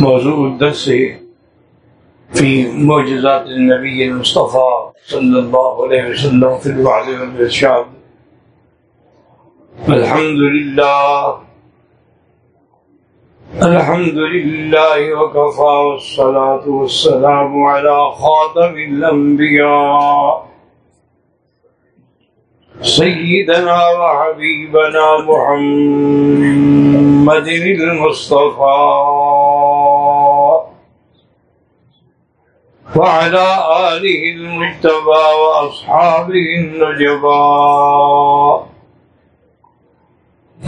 موضوع الدرس في معجزات النبي المصطفى صلى الله عليه وسلم في الوعد والإرشاد. الحمد لله الحمد لله وكفى والصلاة والسلام على خاتم الأنبياء. سيدنا وحبيبنا محمد المصطفى. وعلى آله المجتبى وأصحابه النجبى.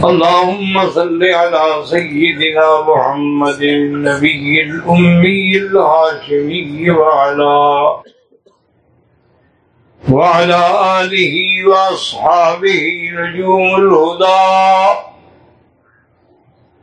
اللهم صل على سيدنا محمد النبي الأمي الهاشمي وعلى وعلى آله وأصحابه نجوم الهدى.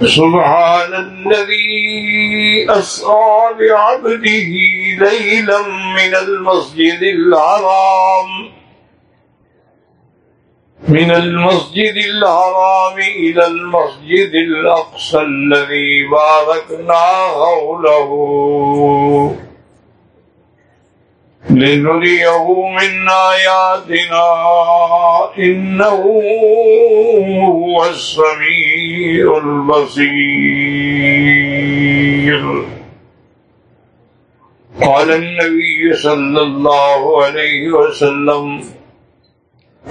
سبحان الذي أسرى بعبده ليلا من المسجد الحرام. من المسجد الحرام إلى المسجد الأقصى الذي باركنا حوله. لنريه من آياتنا إنه هو السميع البصير. قال النبي صلى الله عليه وسلم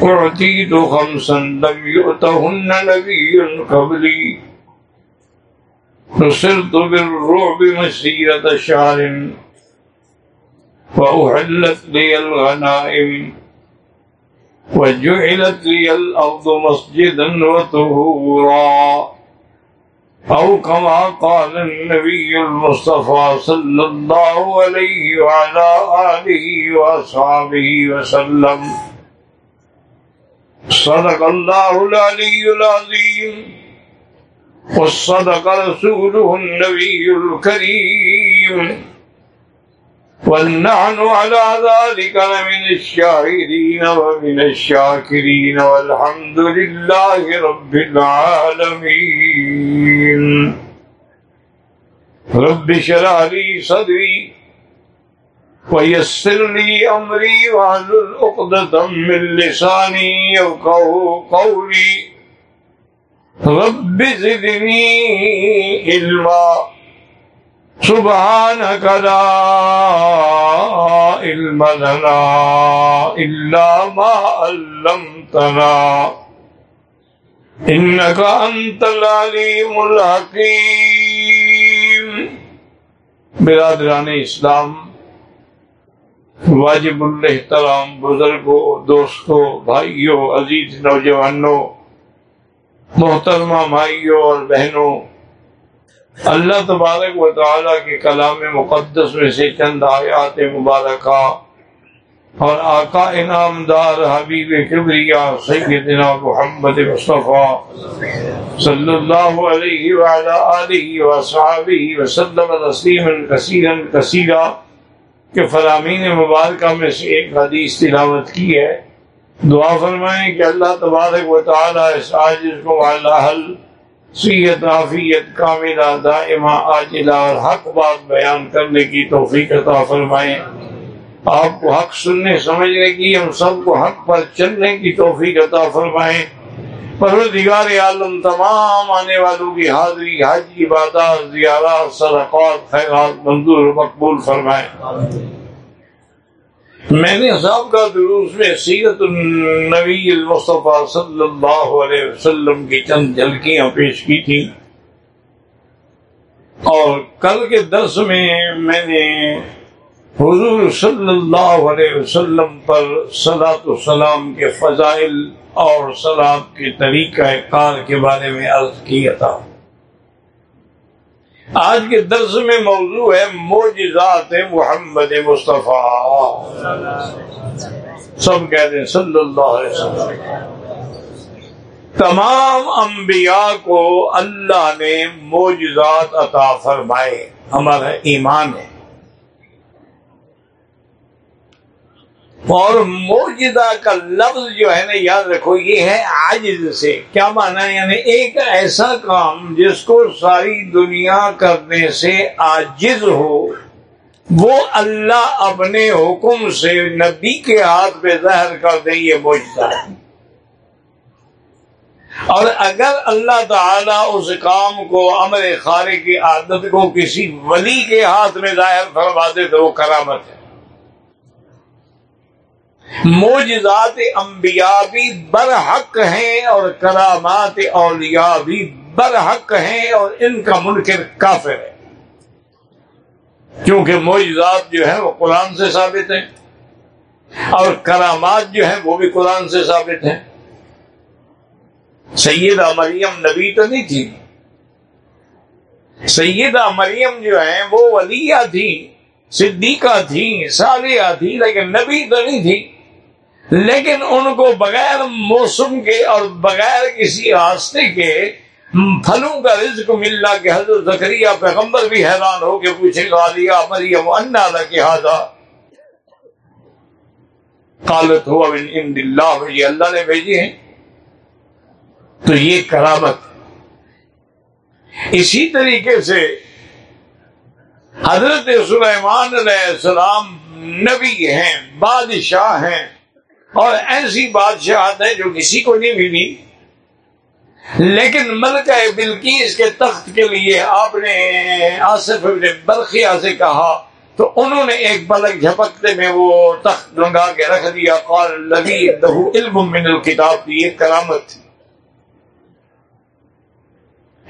أعطيت خمسا لم يؤتهن نبي قبلي. نصرت بالرعب مسيرة شهر وأحلت لي الغنائم وجعلت لي الأرض مسجدا وطهورا أو كما قال النبي المصطفى صلى الله عليه وعلى آله وأصحابه وسلم. صدق الله العلي العظيم وصدق رسوله النبي الكريم. ونحن على ذلك لمن الشاهدين ومن الشاكرين والحمد لله رب العالمين. رب شرع لي صدري ويسر لي أمري وعلى الأقدة من لساني يوقعه قولي. رب زدني علما. سبحانك لا علم لنا إلا ما علمتنا. إنك أنت العليم الحكيم. برادران اسلام، واجب الاحترام بزرگوں، دوستوں، بھائیوں، عزیز نوجوانوں، محترمہ بھائیوں اور بہنوں اللہ تبارک و تعالیٰ کے کلام مقدس میں سے چند آیات مبارکہ اور آقا انعام دار حبیب کبریا سیدنا محمد مصطفیٰ صلی اللہ علیہ وعلا آلہ وصحابہ وسلم تسلیما کثیرا کثیرا کہ فرامین مبارکہ میں سے ایک حدیث تلاوت کی ہے۔ دعا فرمائیں کہ اللہ تبارک و تعالیٰ اس عاجز کو اللہ حل سیت عافیت کاملہ دائمہ عاجلہ اور حق بات بیان کرنے کی توفیق عطا فرمائیں۔ آپ کو حق سننے، سمجھنے کی، ہم سب کو حق پر چلنے کی توفیق عطا فرمائیں۔ پروردگار عالم تمام آنے والوں کی حاضری حاجی عبادات، زیارات، صدقات، خیرات، منظور، مقبول فرمائیں۔ میں نے صاحب کا دروس میں سیرت النبی المصطفیٰ صلی اللہ علیہ وسلم کی چند جھلکیاں پیش کی تھی اور کل کے درس میں میں نے حضور صلی اللہ علیہ وسلم پر سلاۃ السلام کے فضائل اور سلاد کے طریقہ کار کے بارے میں عرض کیا تھا۔ آج کے درس میں موضوع ہے موجزات محمد مصطفیٰ۔ سب کہتے ہیں صلی اللہ علیہ وسلم۔ تمام انبیاء کو اللہ نے موجزات عطا فرمائے۔ ہمارا ایمان ہے۔ اور موجدہ کا لفظ جو ہے نا، یاد رکھو، یہ ہے عاجز سے۔ کیا مانا؟ ہے یعنی ایک ایسا کام جس کو ساری دنیا کرنے سے عاجز ہو، وہ اللہ اپنے حکم سے نبی کے ہاتھ پہ ظاہر کر دے، یہ موجدہ ہے۔ اور اگر اللہ تعالی اس کام کو امر خارے کی عادت کو کسی ولی کے ہاتھ میں ظاہر فرما دے، تو وہ کرامت ہے۔ موجزات انبیاء بھی برحق ہیں اور کرامات اولیاء بھی برحق ہیں اور ان کا منکر کافر ہے۔ کیونکہ موجزات جو ہیں وہ قرآن سے ثابت ہیں اور کرامات جو ہیں وہ بھی قرآن سے ثابت ہیں۔ سیدہ مریم نبی تو نہیں تھی۔ سیدہ مریم جو ہیں وہ ولیہ تھی صدیقہ تھی صالحہ تھی لیکن نبی تو نہیں تھی۔ لیکن ان کو بغیر موسم کے اور بغیر کسی راستے کے پھلوں کا رزق ملنا کہ حضرت زکریہ پیغمبر بھی حیران ہو کے پوچھے گا لیا مریم، انا کے ہاضا قالت ہو ان اللہ، یہ اللہ نے بھیجی ہیں تو یہ کرامت۔ اسی طریقے سے حضرت سلیمان علیہ السلام نبی ہیں، بادشاہ ہیں۔ اور ایسی بادشاہت ہے جو کسی کو نہیں ملی لیکن ملکہ بلکیس کے تخت کے لیے آپ نے آصف ابن برقیہ سے کہا، تو انہوں نے ایک پلک جھپکتے میں وہ تخت رنگا کے رکھ دیا۔ قال لگی دہو علم من الکتاب کی ایک کرامت تھی۔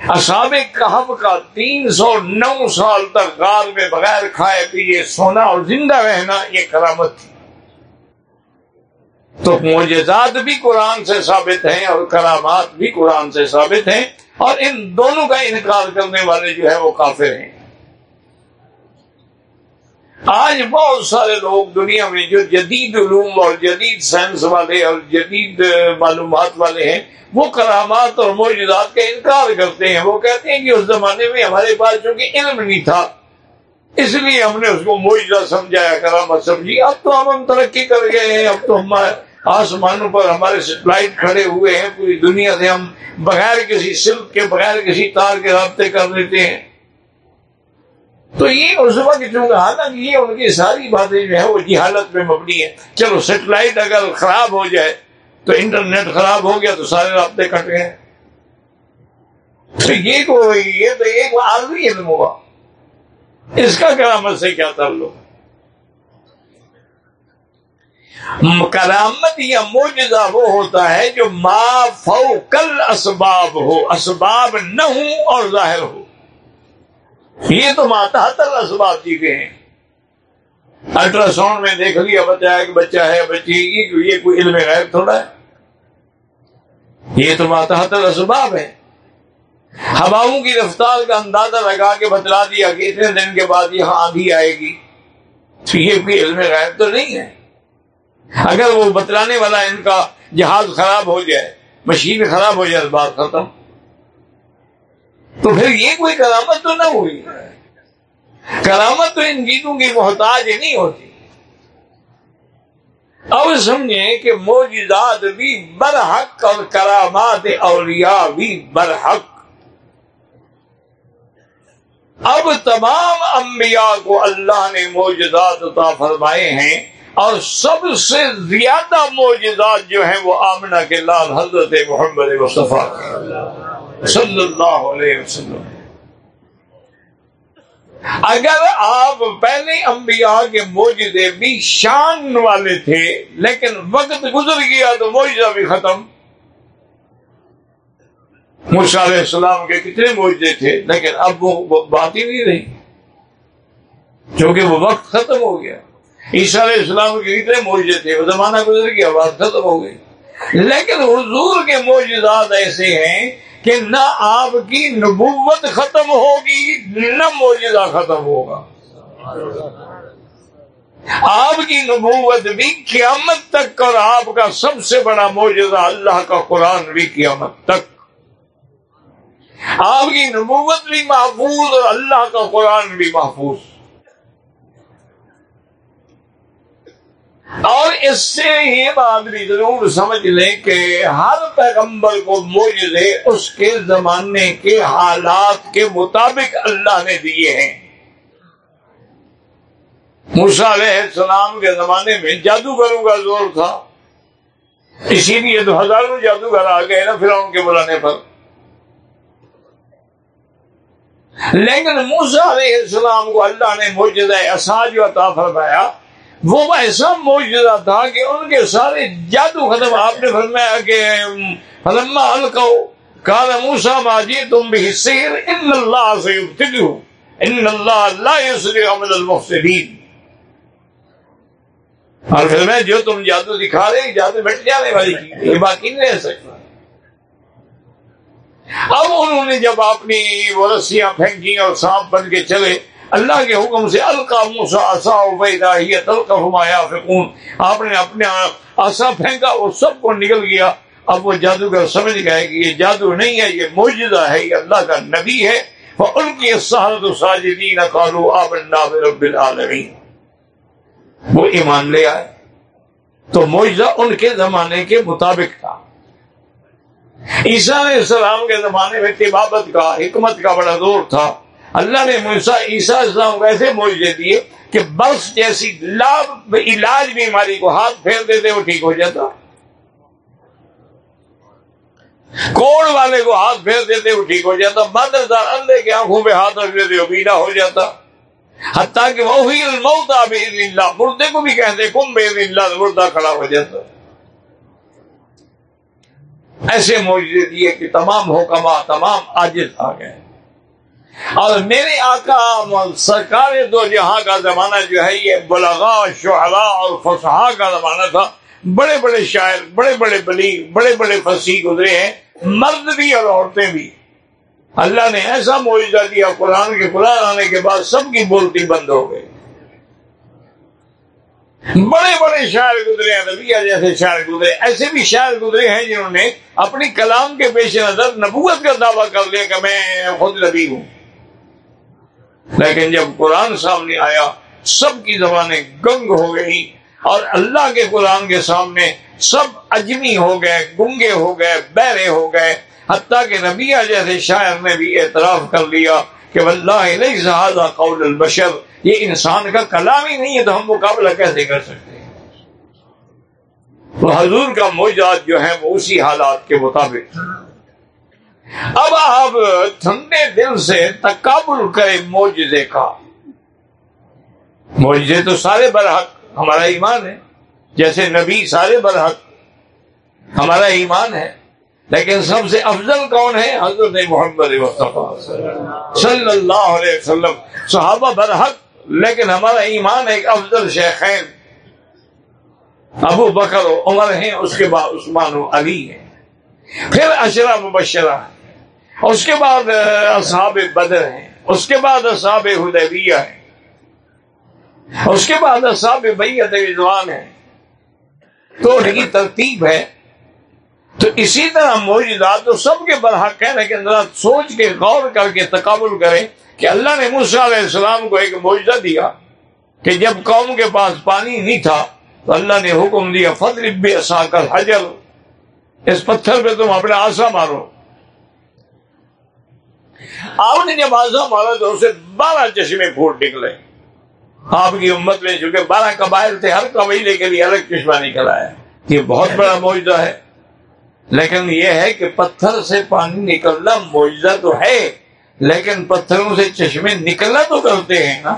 اصاب کہب کا تین سو نو سال تک غار میں بغیر کھائے پیے، سونا اور زندہ رہنا، یہ کرامت تھی۔ تو معجزات بھی قرآن سے ثابت ہیں اور کرامات بھی قرآن سے ثابت ہیں اور ان دونوں کا انکار کرنے والے جو ہے وہ کافر ہیں۔ آج بہت سارے لوگ دنیا میں جو جدید علوم اور جدید سائنس والے اور جدید معلومات والے ہیں، وہ کرامات اور معجزات کا انکار کرتے ہیں۔ وہ کہتے ہیں کہ اس زمانے میں ہمارے پاس چونکہ علم نہیں تھا، اس لیے ہم نے اس کو معجزہ سمجھایا، کرامت سمجھی۔ اب تو ہم ہم ترقی کر گئے ہیں، اب تو ہمارے آسمانوں پر ہمارے سیٹلائٹ کھڑے ہوئے ہیں، پوری دنیا سے ہم بغیر کسی سلک کے، بغیر کسی تار کے رابطے کر لیتے ہیں۔ تو یہ اس وقت چونکہ حالانکہ یہ ان کی ساری باتیں جو ہے وہ جہالت میں مبنی ہے چلو، سیٹلائٹ اگر خراب ہو جائے، تو انٹرنیٹ خراب ہو گیا، تو سارے رابطے کٹ گئے۔ تو یہ یہ تو ایک عالمی علم ہوا۔ اس کا کرامت سے کیا تعلق؟ کرامت یا موجودہ وہ ہوتا ہے جو ما فوکل اسباب ہو، اسباب نہ ہوں اور ظاہر ہو۔ یہ تو ماتحتر اسباب چیزیں جی ہیں۔ الٹرا ساؤنڈ میں دیکھ لیا بچہ کہ بچہ ہے بچی یہ کوئی علم غیر تھوڑا ہے۔ یہ تو ماتحتر اسباب ہے۔ ہواؤں کی رفتار کا اندازہ لگا کے بتلا دیا کہ اتنے دن کے بعد یہاں آندھی آئے گی۔ یہ کوئی علم غیر تو نہیں ہے۔ اگر وہ بتلانے والا ان کا جہاز خراب ہو جائے، مشین خراب ہو جائے، بات ختم۔ تو پھر یہ کوئی کرامت تو نہ ہوئی۔ کرامت تو ان گیتوں کی محتاج نہیں ہوتی۔ اب سمجھیں کہ موجودات بھی برحق اور کرامات اولیاء بھی برحق۔ اب تمام انبیاء کو اللہ نے موجودات عطا فرمائے ہیں۔ اور سب سے زیادہ معجزات جو ہیں وہ آمنہ کے لال حضرت محمد مصطفیٰ صلی اللہ علیہ وسلم۔ اگر آپ پہلے انبیاء کے موجودے بھی شان والے تھے، لیکن وقت گزر گیا تو موجودہ بھی ختم۔ علیہ السلام کے کتنے موجودے تھے، لیکن اب وہ بات ہی نہیں رہی کیونکہ وہ وقت ختم ہو گیا۔ عیسیٰ علیہ السلام کے اتنے موجے تھے، وہ زمانہ گزر گیا بات ختم ہو گئی۔ لیکن حضور کے موجودات ایسے ہیں کہ نہ آپ کی نبوت ختم ہوگی، نہ موجودہ ختم ہوگا۔ آپ کی نبوت بھی قیامت تک، اور آپ کا سب سے بڑا موجودہ اللہ کا قرآن بھی قیامت تک۔ آپ کی نبوت بھی محفوظ اور اللہ کا قرآن بھی محفوظ۔ اور اس سے یہ بات بھی ضرور سمجھ لیں کہ ہر پیغمبر کو موجودے اس کے زمانے کے حالات کے مطابق اللہ نے دیے ہیں۔ موسا علیہ السلام کے زمانے میں جادوگروں کا زور تھا۔ اسی لیے تو ہزاروں جادوگر آ گئے نا پھر کے بلانے پر۔ لیکن موسا علیہ السلام کو اللہ نے موجودہ اساج و فرمایا۔ وہ ایسا موجودہ تھا کہ ان کے سارے جادو ختم آپ نے فرمایا کہ فلما الکو کال موسا ماجی تم بھی سیر ان اللہ سے ان اللہ اللہ عمل المفسدین۔ اور پھر میں جو تم جادو دکھا رہے جادو مٹ جانے والی یہ باقی نہیں رہ سکتا اب انہوں نے جب اپنی وہ رسیاں پھینکی اور سانپ بن کے چلے اللہ کے حکم سے الکا موسا آسا تلکا ہمایا فکون آپ نے اپنے آسا پھینکا، وہ سب کو نکل گیا۔ اب وہ جادوگر سمجھ گئے کہ یہ جادو نہیں ہے، یہ موجودہ ہے، یہ اللہ کا نبی ہے۔ ان کی سہارت ساجدین کالو آب رب العالمین وہ ایمان لے آئے۔ تو معجزہ ان کے زمانے کے مطابق تھا۔ عیسیٰ علیہ السلام کے زمانے میں طبابت کا، حکمت کا بڑا دور تھا۔ اللہ نے عیسیٰ السلام کو ایسے معجزے دیے کہ بس جیسی لاب، علاج بیماری کو ہاتھ پھیر دیتے وہ ٹھیک ہو جاتا۔ کوڑ والے کو ہاتھ پھیر دیتے وہ ٹھیک ہو جاتا۔ مدردار اندھے کے آنکھوں پہ ہاتھ رکھ دیتے وہ بینا ہو جاتا۔ حتیٰ کہ وہ الموت اللہ مردے کو بھی کہتے کم بے اللہ مردہ کھڑا ہو جاتا۔ ایسے موجود دیے کہ تمام حکما تمام عاجز آ گئے۔ اور میرے آقا سرکار دو جہاں کا زمانہ جو ہے یہ بلغا شعرا اور فسحا کا زمانہ تھا۔ بڑے بڑے شاعر، بڑے بڑے بلی بڑے بڑے فصیح گزرے ہیں۔ مرد بھی اور عورتیں بھی۔ اللہ نے ایسا معاوضہ دیا قرآن کے قرآن آنے کے بعد سب کی بولتی بند ہو گئی۔ بڑے بڑے شاعر گزرے ہیں نبیہ جیسے شاعر گزرے ایسے بھی شاعر گزرے ہیں جنہوں نے اپنی کلام کے پیش نظر نبوت کا دعویٰ کر لیا کہ میں خود نبی ہوں۔ لیکن جب قرآن سامنے آیا، سب کی زبانیں گنگ ہو گئی اور اللہ کے قرآن کے سامنے سب اجمی ہو گئے، گنگے ہو گئے، بہرے ہو گئے۔ حتیٰ کہ نبیہ جیسے شاعر نے بھی اعتراف کر لیا کہ واللہ قول البشر۔ یہ انسان کا کلام ہی نہیں ہے، تو ہم مقابلہ کیسے کر سکتے ہیں؟ تو حضور کا موجات جو ہے وہ اسی حالات کے مطابق۔ اب آپ ٹھنڈے دل سے تقابل کرے موجے کا۔ موجے تو سارے برحق ہمارا ایمان ہے۔ جیسے نبی سارے برحق ہمارا ایمان ہے۔ لیکن سب سے افضل کون ہے؟ حضرت محمد صلی اللہ علیہ وسلم۔ صحابہ برحق، لیکن ہمارا ایمان ایک افضل شیخین ابو بکر و عمر ہیں، اس کے بعد عثمان و علی ہیں۔ پھر اشرا مبشرہ ہیں۔ اس کے بعد اصحاب بدر ہیں، اس کے بعد اصحاب حدیبیہ ہیں اس کے بعد اصحاب بیت رضوان ہیں۔ تو ان کی ترتیب ہے۔ تو اسی طرح موجودات تو سب کے برحق ہے لیکن ذرا سوچ کے، غور کر کے تقابل کریں کہ اللہ نے علیہ السلام کو ایک موجودہ دیا کہ جب قوم کے پاس پانی نہیں تھا، تو اللہ نے حکم دیا، فضرب ایسا کر حجر، اس پتھر پہ تم اپنا آسا مارو۔ آپ نے جب آسا مارا تو اسے بارہ چشمے پھوٹ نکلے۔ آپ کی امت میں چونکہ بارہ قبائل تھے، ہر قبیلے کے لیے الگ چشمہ نکل آیا۔ یہ بہت بڑا موجودہ ہے۔ لیکن یہ ہے کہ پتھر سے پانی نکلنا معجزہ تو ہے، لیکن پتھروں سے چشمے نکلنا تو کرتے ہیں نا۔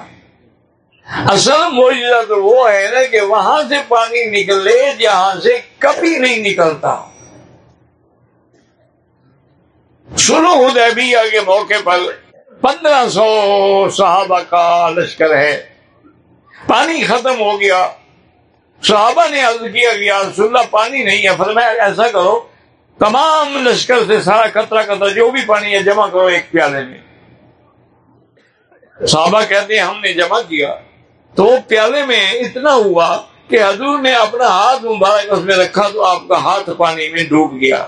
اصل معجزہ تو وہ ہے نا کہ وہاں سے پانی نکلے، جہاں سے کبھی نہیں نکلتا۔ سنو حدیبیہ کے موقع پر پندرہ سو صحابہ کا لشکر ہے۔ پانی ختم ہو گیا۔ صحابہ نے عرض کیا گیا اللہ، پانی نہیں ہے۔ فرمایا ایسا کرو، تمام لشکر سے سارا کترا کترا جو بھی پانی ہے، جمع کرو ایک پیالے میں۔ صحابہ کہتے ہیں، ہم نے جمع کیا۔ تو پیالے میں اتنا ہوا کہ حضور نے اپنا ہاتھ مبارک اس میں رکھا تو آپ کا ہاتھ پانی میں ڈوب گیا۔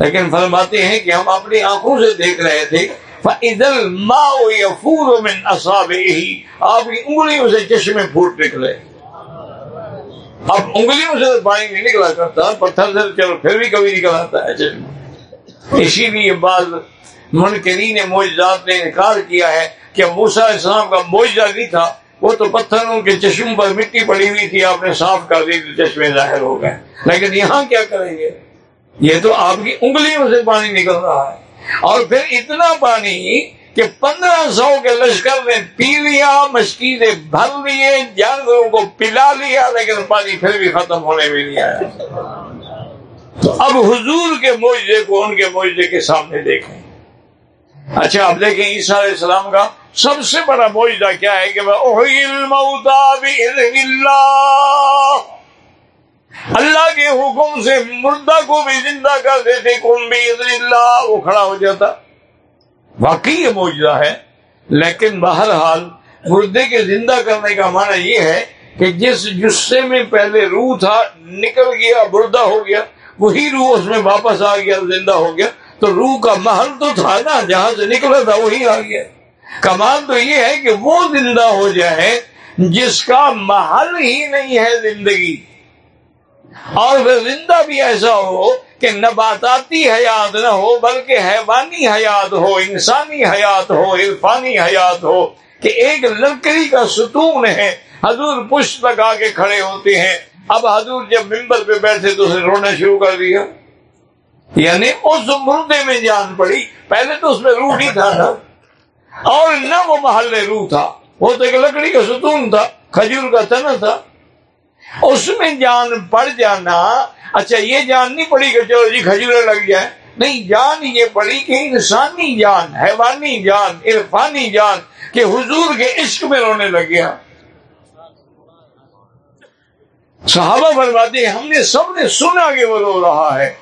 لیکن فرماتے ہیں کہ ہم اپنی آنکھوں سے دیکھ رہے تھے، فَإِذَا الْمَاءُ يَفُورُ مِنْ أَصَابِهِ آپ کی انگلیوں سے چشمے پھوٹ نکلے۔ اب انگلیوں سے پانی نہیں نکلا کرتا، پتھر سے چلو پھر بھی کبھی نکل آتا ہے چشمہ۔ اسی لیے بعض منکرین موجزات نے انکار کیا ہے کہ موسیٰ علیہ السلام کا موجزہ نہیں تھا، وہ تو پتھروں کے چشم پر مٹی پڑی ہوئی تھی، آپ نے صاف کر دی چشمے ظاہر ہو گئے۔ لیکن یہاں کیا کریں گے؟ یہ تو آپ کی انگلیوں سے پانی نکل رہا ہے۔ اور پھر اتنا پانی کہ پندرہ سو کے لشکر نے پی لیا، مشکلیں بھر لیے، جانوروں کو پلا لیا، لیکن پانی پھر بھی ختم ہونے میں نہیں آیا۔ تو اب حضور کے معجزے کو ان کے معجزے کے سامنے دیکھیں۔ اچھا اب دیکھیں عیسیٰ علیہ السلام کا سب سے بڑا معجزہ کیا ہے کہ اللہ کے حکم سے مردہ کو بھی زندہ کر دیتے کم بھی اللہ، وہ کھڑا ہو جاتا۔ واقعی یہ معجزہ ہے، لیکن بہرحال مردے کے زندہ کرنے کا معنی یہ ہے کہ جس جسے میں پہلے روح تھا نکل گیا، مردہ ہو گیا، وہی روح اس میں واپس آ گیا، زندہ ہو گیا۔ تو روح کا محل تو تھا نا، جہاں سے نکلا تھا، وہی آ گیا۔ کمال تو یہ ہے کہ وہ زندہ ہو جائے جس کا محل ہی نہیں ہے زندگی۔ اور پھر زندہ بھی ایسا ہو کہ نباتاتی حیات نہ ہو، بلکہ حیوانی حیات ہو، انسانی حیات ہو، عرفانی حیات ہو کہ ایک لکڑی کا ستون ہے۔ حضور پشت لگا کے کھڑے ہوتے ہیں۔ اب حضور جب ممبر پہ بیٹھے تو اسے رونا شروع کر دیا۔ یعنی اس مردے میں جان پڑی۔ پہلے تو اس میں روح نہیں تھا نا۔ اور نہ وہ محل روح تھا۔ وہ تو ایک لکڑی کا ستون تھا، کھجور کا تنا تھا۔ اس میں جان پڑ جانا۔ اچھا یہ جان نہیں پڑی کہ چلو جی کھجورے لگ جائے نہیں، جان یہ پڑی کہ انسانی جان، حیوانی جان، عرفانی جان کہ حضور کے عشق میں رونے لگ گیا۔ صحابہ بربادی ہم نے سب نے سنا کہ وہ رو رہا ہے۔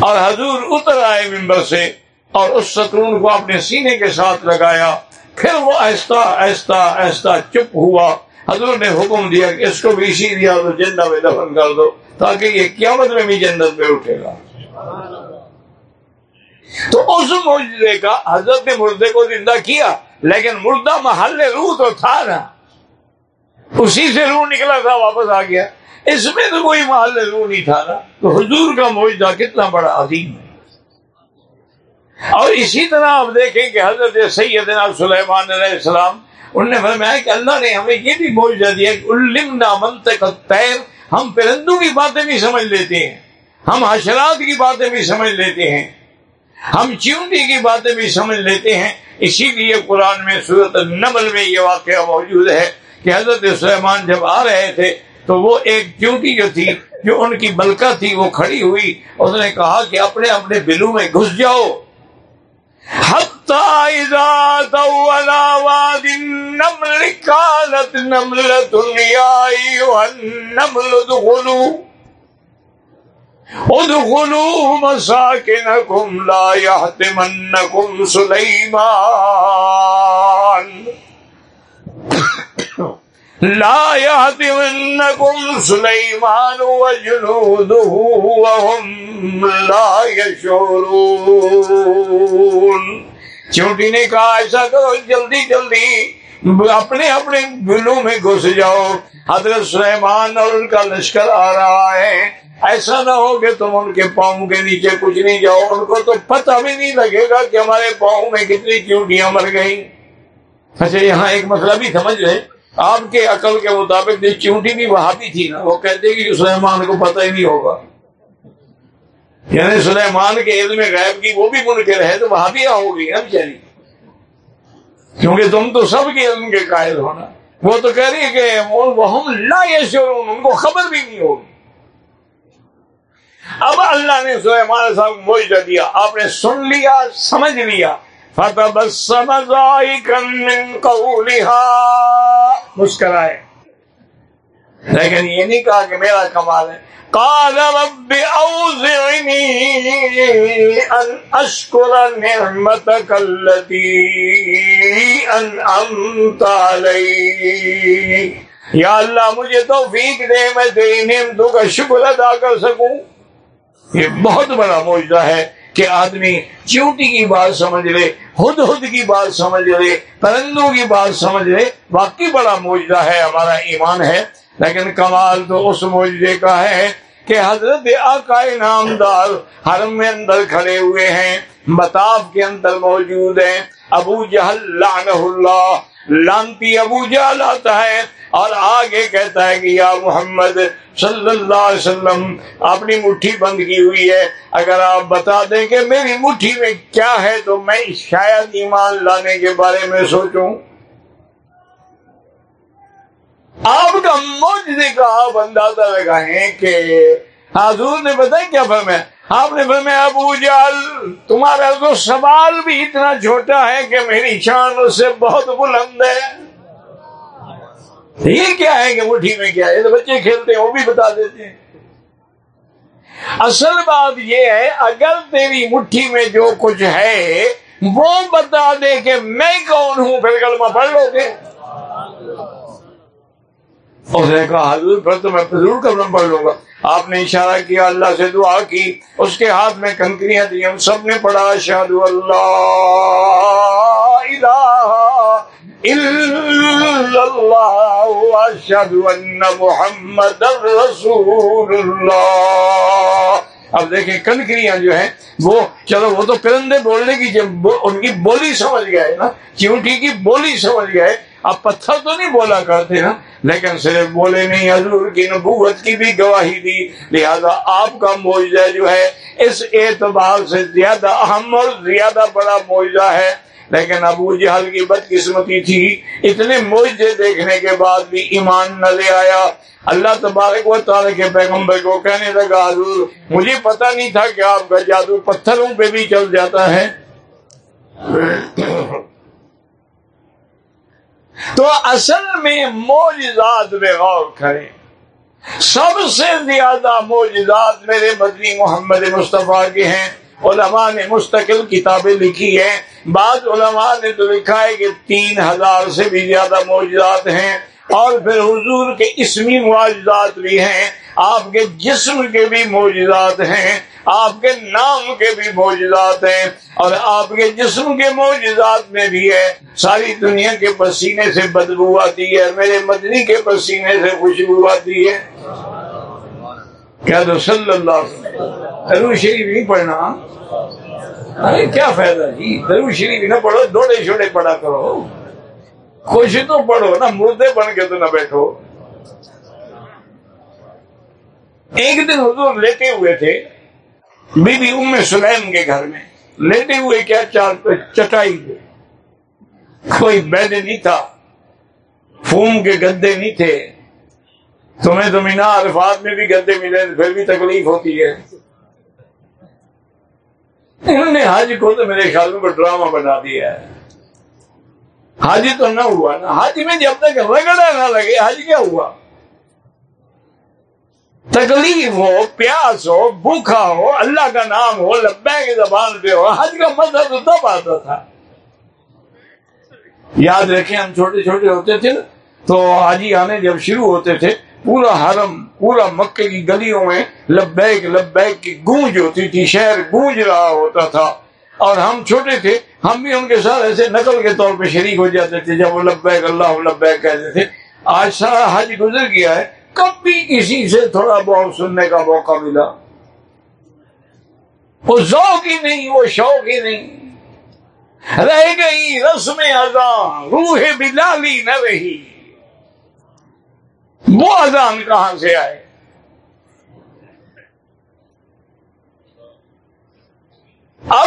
اور حضور اتر آئے ممبر سے اور اس ستون کو اپنے سینے کے ساتھ لگایا۔ پھر وہ ایستا ایستا ایستا چپ ہوا۔ حضور نے حکم دیا کہ اس کو بھی اسی دیا تو میں دفن کر دو تاکہ یہ قیامت میں بھی جنت میں اٹھے گا۔ تو اس معجزے کا حضرت نے مردے کو زندہ کیا، لیکن مردہ محل روح تو تھا نا۔ اسی سے روح نکلا تھا، واپس آ گیا۔ اس میں تو کوئی محل روح نہیں تھا نا۔ تو حضور کا معجزہ کتنا بڑا عظیم ہے۔ اور اسی طرح آپ دیکھیں کہ حضرت سیدنا سلیمان علیہ السلام انہوں نے فرمایا کہ اللہ نے ہمیں یہ بھی معجزہ دیا کہ علمنا منطق الطیر، ہم پرندوں کی باتیں بھی سمجھ لیتے ہیں، ہم حشرات کی باتیں بھی سمجھ لیتے ہیں، ہم چونٹی کی باتیں بھی سمجھ لیتے ہیں۔ اسی لیے قرآن میں صورت النمل میں یہ واقعہ موجود ہے کہ حضرت سلیمان جب آ رہے تھے تو وہ ایک چونٹی جو تھی، جو ان کی بلکہ تھی، وہ کھڑی ہوئی، اس نے کہا کہ اپنے اپنے بلو میں گھس جاؤ۔ حتى إذا تولى واد النمل قالت نملة يا أيها النمل ادخلوا. ادخلوا مساكنكم لا يحتمنكم سليمان. لا يحتمنكم سليمان وجنوده وهم لا يشعرون. چونٹی نے کہا، ایسا کرو، جلدی جلدی اپنے اپنے بلوں میں گھس جاؤ۔ حضرت سلیمان اور ان کا لشکر آ رہا ہے۔ ایسا نہ ہو کہ تم ان کے پاؤں کے نیچے کچھ نہیں جاؤ۔ ان کو تو پتہ بھی نہیں لگے گا کہ ہمارے پاؤں میں کتنی چونٹیاں مر گئی اچھا یہاں ایک مسئلہ بھی سمجھ لیں۔ آپ کے عقل کے مطابق جو چونٹی بھی وہاں بھی تھی نا، وہ کہتے کہ سلیمان کو پتہ ہی نہیں ہوگا۔ یعنی سلیمان کے علم غیب کی وہ بھی منکر ہے تو وہاں بھی ہوگی نا بیچاری۔ کیونکہ تم تو سب کے علم کے قائل ہونا وہ تو کہہ رہی ہے کہ وہ لا ان کو خبر بھی نہیں ہوگی۔ اب اللہ نے سلیمان صاحب کو دیا۔ آپ نے سن لیا، سمجھ لیا۔ فتبسم ضاحكا من قولها۔ مسکرائے۔ لیکن یہ نہیں کہا کہ میرا کمال ہے۔ قال رب اوزعنی ان اشکر نعمتک اللتی انعمت علی۔ یا اللہ مجھے توفیق دے، میں تیری نعمتوں کا شکر ادا کر سکوں۔ یہ بہت بڑا موجودہ ہے۔ کہ آدمی چیوٹی کی بات سمجھ لے ہد ہد کی بات سمجھ لے، پرندوں کی بات سمجھ لے، واقعی بڑا موجودہ ہے، ہمارا ایمان ہے۔ لیکن کمال تو اس موجودے کا ہے کہ حضرت آقا نامدار حرم میں اندر کھڑے ہوئے ہیں، بتاف کے اندر موجود ہیں۔ ابو جہل لعنہ اللہ لانتی ابو جہل آتا ہے اور آگے کہتا ہے کہ یا محمد صلی اللہ علیہ وسلم، اپنی مٹھی بند کی ہوئی ہے۔ اگر آپ بتا دیں کہ میری مٹھی میں کیا ہے، تو میں شاید ایمان لانے کے بارے میں سوچوں۔ آپ کا موجودے کا آپ اندازہ لگائیں کہ حضور نے بتایا کیا فرمایا؟ آپ نے فرمایا، ابو جال تمہارا ہاں تو سوال بھی اتنا چھوٹا ہے کہ میری شان اس سے بہت بلند ہے۔ یہ کیا ہے کہ مٹھی میں کیا ہے؟ بچے کھیلتے ہیں، وہ بھی بتا دیتے ہیں۔ اصل بات یہ ہے، اگر تیری مٹھی میں جو کچھ ہے، وہ بتا دے کہ میں کون ہوں، پھر کلمہ پڑھ لو گے اس نے کہا، حضور، پھر تو میں ضرور کلمہ پڑھ لوں گا. آپ نے اشارہ کیا، اللہ سے دعا کی، اس کے ہاتھ میں کنکریاں دی ہم سب نے پڑھا شاد اللہ محمد رسول اللہ. اب دیکھیں، کنکریاں جو ہیں، وہ چلو، وہ تو پرندے بولنے کی جب ان کی بولی سمجھ گئے نا چیونٹی کی بولی سمجھ گئے اب پتھر تو نہیں بولا کرتے نا؟ لیکن صرف بولے نہیں، حضور کی نبوت کی بھی گواہی دی۔ لہذا آپ کا معاوضہ جو ہے، اس اعتبار سے زیادہ اہم اور زیادہ بڑا معاوضہ ہے۔ لیکن ابو جہل کی بدقسمتی تھی۔ اتنے معجزے دیکھنے کے بعد بھی ایمان نہ لے آیا۔ اللہ تبارک و تعالیٰ کے پیغمبر کو کہنے لگا، حضور، مجھے پتا نہیں تھا کہ آپ کا جادو پتھروں پہ بھی چل جاتا ہے۔ تو اصل میں موجزات میں غور کریں۔ سب سے زیادہ موجزات میرے مدنی محمد مصطفیٰ کے ہیں۔ علماء نے مستقل کتابیں لکھی ہیں۔ بعض علماء نے تو لکھا ہے کہ تین ہزار سے بھی زیادہ موجودات ہیں۔ اور پھر حضور کے اسمی معجزات بھی ہیں، آپ کے جسم کے بھی موجودات ہیں، آپ کے نام کے بھی موجودات ہیں، اور آپ کے جسم کے موجودات میں بھی ہے۔ ساری دنیا کے پسینے سے بدبو آتی ہے، میرے مدنی کے پسینے سے خوشبو آتی ہے۔ کیا تو صلی اللہ درو شریف نہیں پڑھنا؟ ارے، کیا فائدہ جی درو شریف نہ پڑھو، دوڑے چھوڑے پڑھا کرو۔ خوش تو پڑھو نا، مردے بن کے تو نہ بیٹھو۔ ایک دن حضور لیٹے ہوئے تھے، بی بی ام سلیم کے گھر میں۔ لیٹے ہوئے کیا چار چٹائی تھے کوئی بیڈ نہیں تھا، فوم کے گدے نہیں تھے۔ تمہیں تو مینا الفاظ میں بھی گدے ملے، پھر بھی تکلیف ہوتی ہے۔ انہوں نے حج کو تو میرے خیال میں ڈرامہ بنا دیا ہے۔ حج تو نہ ہوا نا۔ حج میں جب تک رگڑا نہ لگے حج کیا ہوا؟ تکلیف ہو، پیاس ہو بھوکھا ہو، اللہ کا نام ہو، لبے کی زبان پہ ہو حج کا مطلب تو تب آتا تھا۔ یاد رکھیں، ہم چھوٹے چھوٹے ہوتے تھے تو حاجی آنے جب شروع ہوتے تھے، پورا حرم، پورا مکے کی گلیوں میں لبیک لبیک کی گونج ہوتی تھی، شہر گونج رہا ہوتا تھا۔ اور ہم چھوٹے تھے، ہم بھی ان کے ساتھ ایسے نقل کے طور پہ شریک ہو جاتے تھے، جب وہ لبیک، اللہ لبیک کہتے تھے۔ آج سارا حج گزر گیا ہے، کب بھی کسی سے تھوڑا بہت سننے کا موقع ملا۔ وہ ذوق ہی نہیں، وہ شوق ہی نہیں۔ رہ گئی رسم اذان، روح بلالی نہ رہی۔ وہ اذان کہاں سے آئے؟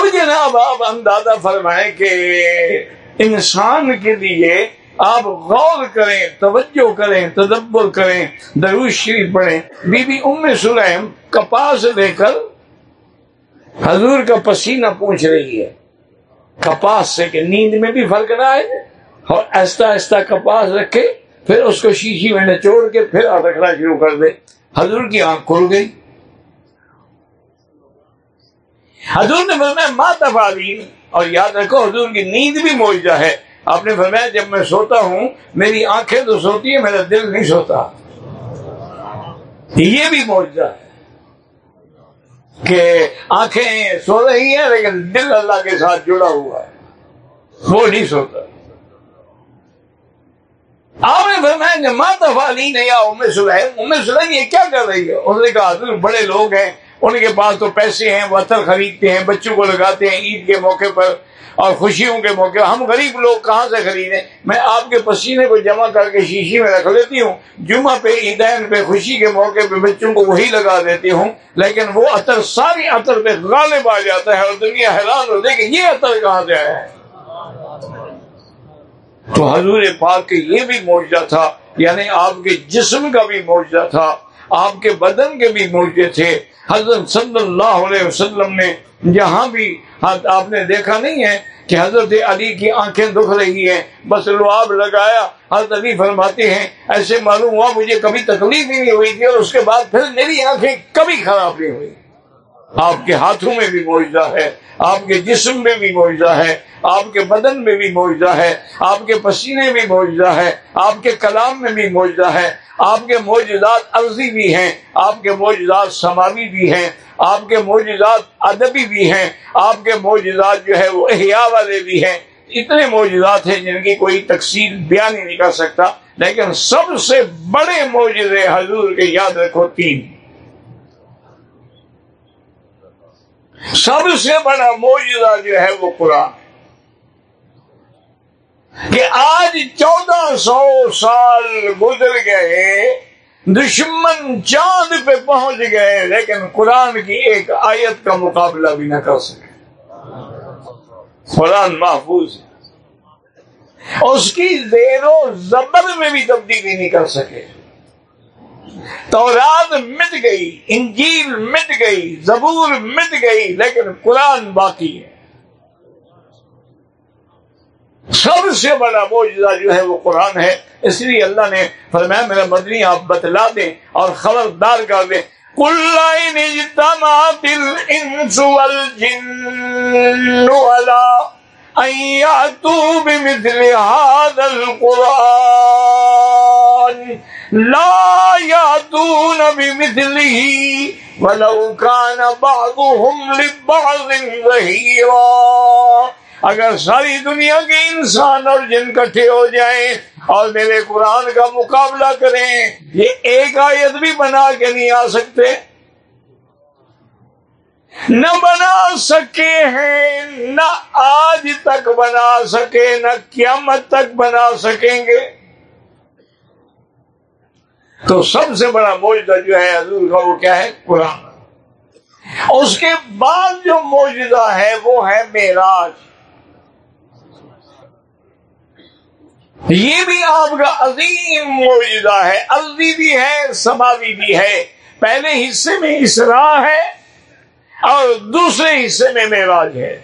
اب جناب آپ اندازہ فرمائیں کہ انسان کے لیے آپ غور کریں، توجہ کریں، تدبر کریں دروش شریف پڑھیں۔ بی بی ام سلیم کپاس لے کر حضور کا پسینہ پوچھ رہی ہے۔ کپاس سے کہ نیند میں بھی فرق نہ آئے اور ایسا ایسا کپاس رکھے، پھر اس کو شیشی میں نچوڑ کے پھر رکھنا شروع کر دے۔ حضور کی آنکھ کھل گئی۔ حضور نے فرمایا، ماں تفالین اور یاد رکھو، حضور کی نیند بھی موجہ ہے۔ آپ نے فرمایا، جب میں سوتا ہوں، میری آنکھیں تو سوتی ہیں، میرا دل نہیں سوتا۔ یہ بھی موجہ ہے کہ آنکھیں سو رہی ہیں، لیکن دل اللہ کے ساتھ جڑا ہوا ہے۔ وہ نہیں سوتا۔ آپ نے فرمایا ماں تفالین یا ام سلیم۔ ام سلیم یہ کیا کر رہی ہے؟ انہوں نے کہا بڑے لوگ ہیں۔ ان کے پاس تو پیسے ہیں، وہ اتر خریدتے ہیں، بچوں کو لگاتے ہیں عید کے موقع پر اور خوشیوں کے موقع ہم غریب لوگ کہاں سے خریدیں؟ میں آپ کے پسینے کو جمع کر کے شیشی میں رکھ لیتی ہوں۔ جمعہ پہ، عیدین پہ، خوشی کے موقع پہ بچوں کو وہی لگا دیتی ہوں۔ لیکن وہ عطر ساری عطر پہ غالب آ جاتا ہے اور دنیا حیران ہو کہ یہ عطر کہاں سے آیا ہے۔ تو حضور پاک کے یہ بھی معجزہ تھا یعنی آپ کے جسم کا بھی معجزہ تھا۔ آپ کے بدن کے بھی مورچے تھے۔ حضرت صلی اللہ علیہ وسلم نے جہاں بھی آپ نے دیکھا نہیں ہے کہ حضرت علی کی آنکھیں دکھ رہی ہیں۔ بس لعاب لگایا۔ حضرت علی فرماتے ہیں، ایسے معلوم ہوا مجھے کبھی تکلیف ہی نہیں ہوئی تھی اور اس کے بعد پھر میری آنکھیں کبھی خراب نہیں ہوئی۔ آپ کے ہاتھوں میں بھی معاوضہ ہے، آپ کے جسم میں بھی معاوضہ ہے، آپ کے بدن میں بھی معاوضہ ہے، آپ کے پسینے میں معاوضہ ہے، آپ کے کلام میں بھی معاوضہ ہے، آپ کے معجزات عرضی بھی ہیں، آپ کے معجزات سماوی بھی ہیں، آپ کے معجزات ادبی بھی ہیں، آپ کے معجزات جو ہے وہ احیاء والے بھی ہیں۔ اتنے معجزات ہیں جن کی کوئی تقسیم بیان نہیں کر سکتا، لیکن سب سے بڑے معجزے حضور کے یاد رکھو تین۔ سب سے بڑا معجزہ جو ہے وہ قرآن کہ آج چودہ سو سال گزر گئے، دشمن چاند پہ پہنچ گئے، لیکن قرآن کی ایک آیت کا مقابلہ بھی نہ کر سکے۔ قرآن محفوظ ہے۔ اس کی زیر و زبر میں بھی تبدیلی نہیں کر سکے۔ تورات مٹ گئی، انجیل مٹ گئی، زبور مٹ گئی، لیکن قرآن باقی ہے۔ سب سے بڑا موجودہ جو ہے وہ قرآن ہے۔ اس لیے اللہ نے فرمایا میرا مدنی، آپ بتلا دیں اور خبردار کر دیں۔ کل بمثل هذا القرآن. لا يأتون بمثله ولو كان بعضهم لبعض ظهيرا. اگر ساری دنیا کے انسان اور جن کٹھے ہو جائیں اور میرے قرآن کا مقابلہ کریں، یہ ایک آیت بھی بنا کے نہیں آ سکتے۔ نہ بنا سکے ہیں، نہ آج تک بنا سکے، نہ قیامت تک بنا سکیں گے۔ تو سب سے بڑا موجودہ جو ہے حضور کا وہ کیا ہے؟ قرآن۔ اس کے بعد جو موجودہ ہے وہ ہے میراج یہ بھی آپ کا عظیم معجزہ ہے۔ الدی بھی ہے، سماوی بھی ہے۔ پہلے حصے میں اسرا ہے اور دوسرے حصے میں معراج ہے۔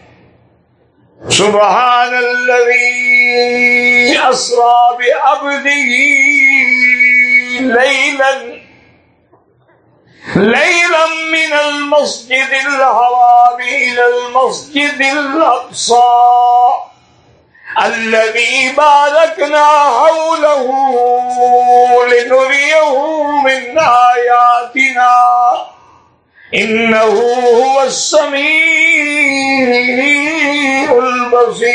سبحان الذي اسرا بعبده ليلا ليلا من المسجد الحرام الى المسجد الاقصى الذي باركنا حوله لنريه من آياتنا إنه هو السميع البصير۔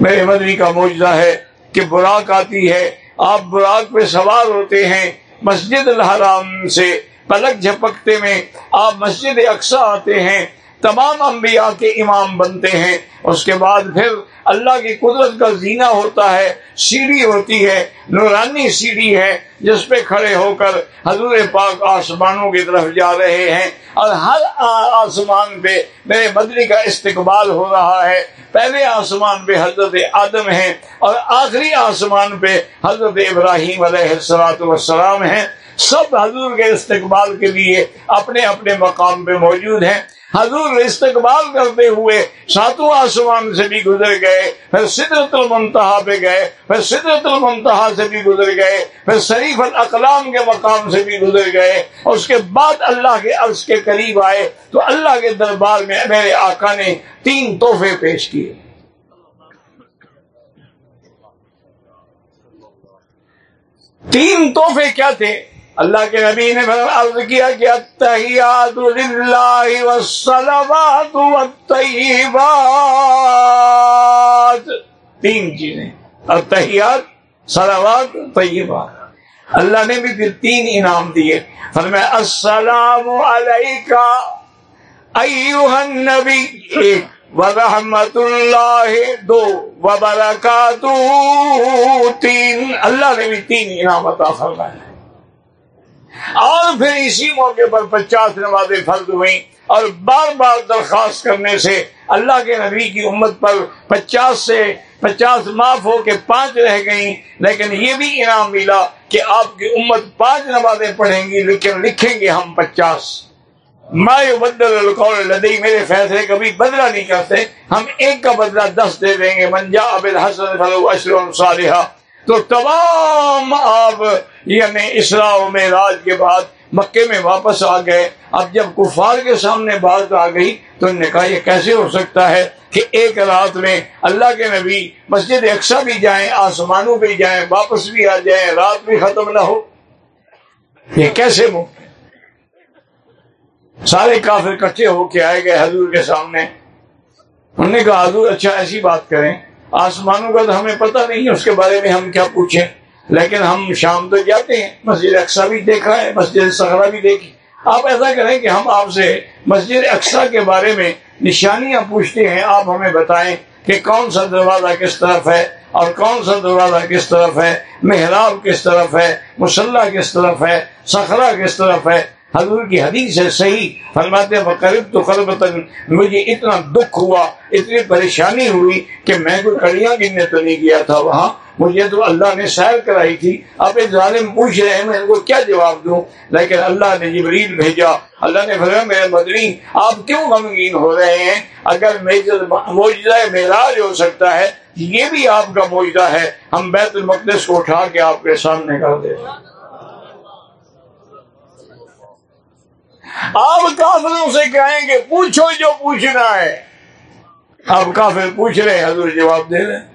میرے مدنی کا معجزہ ہے کہ براق آتی ہے۔ آپ براق پہ سوار ہوتے ہیں مسجد الحرام سے۔ پلک جھپکتے میں آپ مسجد اقسا آتے ہیں۔ تمام انبیاء کے امام بنتے ہیں۔ اس کے بعد پھر اللہ کی قدرت کا زینہ ہوتا ہے، سیڑھی ہوتی ہے، نورانی سیڑھی ہے، جس پہ کھڑے ہو کر حضور پاک آسمانوں کی طرف جا رہے ہیں۔ اور ہر آسمان پہ میرے بدری کا استقبال ہو رہا ہے۔ پہلے آسمان پہ حضرت آدم ہے اور آخری آسمان پہ حضرت ابراہیم علیہ السلاۃ والسلام ہیں۔ سب حضور کے استقبال کے لیے اپنے اپنے مقام پہ موجود ہیں۔ حضور استقبال کرتے ہوئے ساتوں آسمان سے بھی گزر گئے، پھر سدرت المنتہا پہ گئے، پھر سدرت المنتہا سے بھی گزر گئے، پھر شریف الاقلام کے مقام سے بھی گزر گئے۔ اور اس کے بعد اللہ کے عرض کے قریب آئے تو اللہ کے دربار میں میرے آقا نے تین تحفے پیش کیے۔ تین تحفے کیا تھے؟ اللہ کے نبی نے عرض کیا کہ اتحیات للہ والصلوات والطیبات۔ تین چیزیں۔ اتحیات صلوات، طیبات۔ اللہ نے بھی پھر تین انعام دیے۔ فرمایا، السلام علیکہ ایوہ النبی۔ ایک ورحمت اللہ دو وبرکاتہ تین۔ اللہ نے بھی تین انعام عطا فرمایا اور پھر اسی موقع پر پچاس نمازیں فرض ہوئیں اور بار بار درخواست کرنے سے اللہ کے نبی کی امت پر پچاس سے پچاس معاف ہو کے پانچ رہ گئیں۔ لیکن یہ بھی انعام ملا کہ آپ کی امت پانچ نمازیں پڑھیں گی، لیکن لکھیں گے ہم پچاس۔ مائع بدل القول لدئی میرے فیصلے کبھی بدلا نہیں کرتے۔ ہم ایک کا بدلہ دس دے دیں گے۔ منجا اب حسن فلو اشر صالحہ۔ تو تمام آپ یعنی اسراء میں راج کے بعد مکے میں واپس آ گئے۔ اب جب کفار کے سامنے بات آ گئی تو انہوں نے کہا، یہ کیسے ہو سکتا ہے کہ ایک رات میں اللہ کے نبی مسجد اقسا بھی جائیں، آسمانوں پہ جائیں، واپس بھی آ جائیں، رات بھی ختم نہ ہو؟ یہ کیسے ممکن؟ سارے کافر کچے ہو کے آئے گئے حضور کے سامنے۔ انہوں نے کہا، حضور اچھا ایسی بات کریں۔ آسمانوں کا تو ہمیں پتہ نہیں ہے اس کے بارے میں ہم کیا پوچھیں۔ لیکن ہم شام تو جاتے ہیں، مسجد اقسا بھی دیکھا ہے، مسجد سخرا بھی دیکھی۔ آپ ایسا کریں کہ ہم آپ سے مسجد اقسا کے بارے میں نشانیاں پوچھتے ہیں، آپ ہمیں بتائیں کہ کون سا دروازہ کس طرف ہے اور کون سا دروازہ کس طرف ہے، محراب کس طرف ہے، مسلح کس طرف ہے سخرا کس طرف ہے۔ حضور کی حدیث ہے صحیح، فرماتے بقریب تو قربتن مجھے اتنا دکھ ہوا، اتنی پریشانی ہوئی کہ میں کوئی کڑیاں گننے تو نہیں گیا تھا وہاں۔ مجھے تو اللہ نے سیر کرائی تھی۔ اب ایک ظالم پوچھ رہے ہیں، میں ان کو کیا جواب دوں؟ لیکن اللہ نے جبریل بھیجا۔ اللہ نے فرمایا، میرے مدنی، آپ کیوں غمگین ہو رہے ہیں؟ اگر موجودہ معراج ہو سکتا ہے، یہ بھی آپ کا موجودہ ہے۔ ہم بیت المقدس کو اٹھا کے آپ کے سامنے کر دیں۔ آپ کافروں سے کہیں گے پوچھو جو پوچھنا ہے۔ آپ کافر پوچھ رہے حضور جواب دے رہے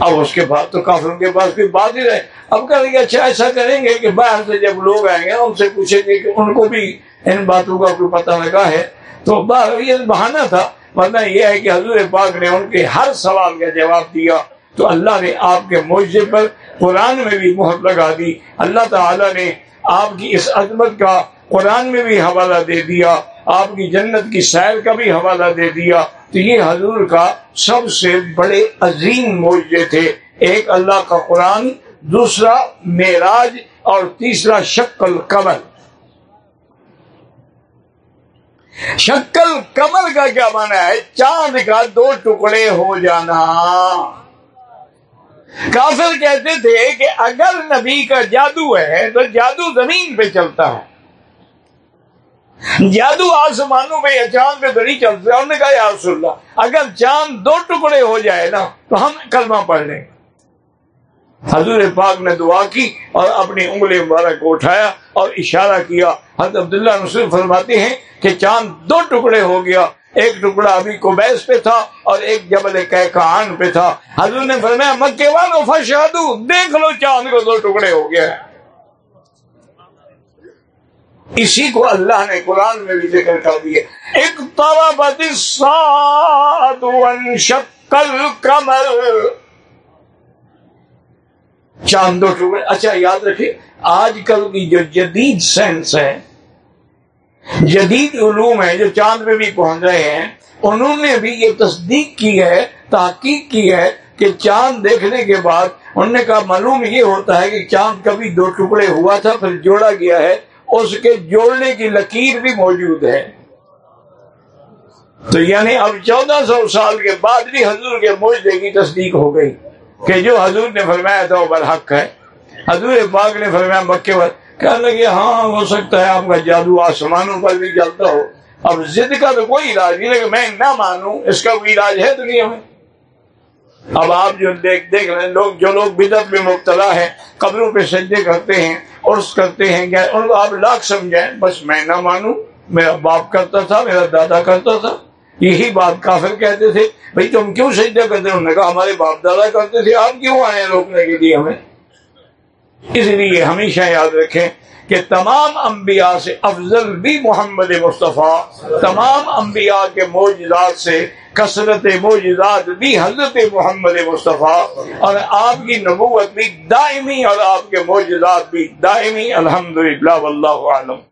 اب اس کے بعد تو کافروں کے پاس کوئی بات ہی رہے اب کریں گے اچھا ایسا کریں گے کہ باہر سے جب لوگ آئیں گے، ان سے پوچھیں گے کہ ان کو بھی ان باتوں کا کوئی پتہ لگا ہے۔ تو باہر یہ بہانہ تھا، ورنہ یہ ہے کہ حضور پاک نے ان کے ہر سوال کا جواب دیا۔ تو اللہ نے آپ کے معجزے پر قرآن میں بھی مہر لگا دی۔ اللہ تعالی نے آپ کی اس عظمت کا قرآن میں بھی حوالہ دے دیا، آپ کی جنت کی سیر کا بھی حوالہ دے دیا۔ تو یہ حضور کا سب سے بڑے عظیم موجے تھے۔ ایک اللہ کا قرآن، دوسرا معراج اور تیسرا شکل کمل شکل کمل کا کیا مانا ہے؟ چاند کا دو ٹکڑے ہو جانا۔ کافر کہتے تھے کہ اگر نبی کا جادو ہے تو جادو زمین پہ چلتا ہے جادو آسمانوں پہ یا چاند پہ تو نہیں چلتا۔ انہوں نے کہا یا رسول اللہ، اگر چاند دو ٹکڑے ہو جائے نا تو ہم کلمہ پڑھ لیں گے۔ حضور پاک نے دعا کی اور اپنی انگلی مبارک کو اٹھایا اور اشارہ کیا۔ حضرت عبداللہ نصر فرماتے ہیں کہ چاند دو ٹکڑے ہو گیا ایک ٹکڑا ابھی کوبیس پہ تھا اور ایک جبل کہان پہ تھا۔ حضور نے فرمایا، مکے والوں فشادو دیکھ لو چاند کو دو ٹکڑے ہو گیا اسی کو اللہ نے قرآن میں بھی ذکر کر دیا۔ ایک تارا بدی شکل کمر چاند دو ٹکڑے اچھا یاد رکھے آج کل کی جو جدید سائنس ہے جدید علوم ہیں جو چاند پہ بھی پہنچ رہے ہیں، انہوں نے بھی یہ تصدیق کی ہے، تحقیق کی ہے کہ چاند دیکھنے کے بعد انہوں نے کہا معلوم یہ ہوتا ہے کہ چاند کبھی دو ٹکڑے ہوا تھا، پھر جوڑا گیا ہے، اس کے جوڑنے کی لکیر بھی موجود ہے۔ تو یعنی اب چودہ سو سال کے بعد بھی حضور کے موجے کی تصدیق ہو گئی کہ جو حضور نے فرمایا تھا وہ برحق ہے۔ حضور پاک نے فرمایا مکے پر کہنے لگے ہاں،, ہاں ہو سکتا ہے، آپ کا جادو آسمانوں پر بھی چلتا ہو۔ اب ضد کا تو کوئی علاج نہیں، لیکن میں نہ مانوں، اس کا کوئی علاج ہے دنیا میں۔ اب آپ جو دیکھ دیکھ رہے لوگ، جو لوگ بدت میں مبتلا ہے قبروں پہ سجدے کرتے ہیں عرص کرتے ہیں کیا ان کو آپ لاکھ سمجھائیں، بس میں نہ مانوں، میرا باپ کرتا تھا، میرا دادا کرتا تھا۔ یہی بات کافر کہتے تھے بھائی تم کیوں سجدہ کرتے انہوں نے کہا، ہمارے باپ دادا کرتے تھے، آپ کیوں آئے روکنے کے لیے ہمیں؟ اس لیے ہمیشہ یاد رکھیں کہ تمام انبیاء سے افضل بھی محمد مصطفیٰ، تمام انبیاء کے موجزات سے کثرت موجزات بھی حضرت محمد مصطفیٰ، اور آپ کی نبوت بھی دائمی اور آپ کے موجزات بھی دائمی الحمد للہ واللہ عالم۔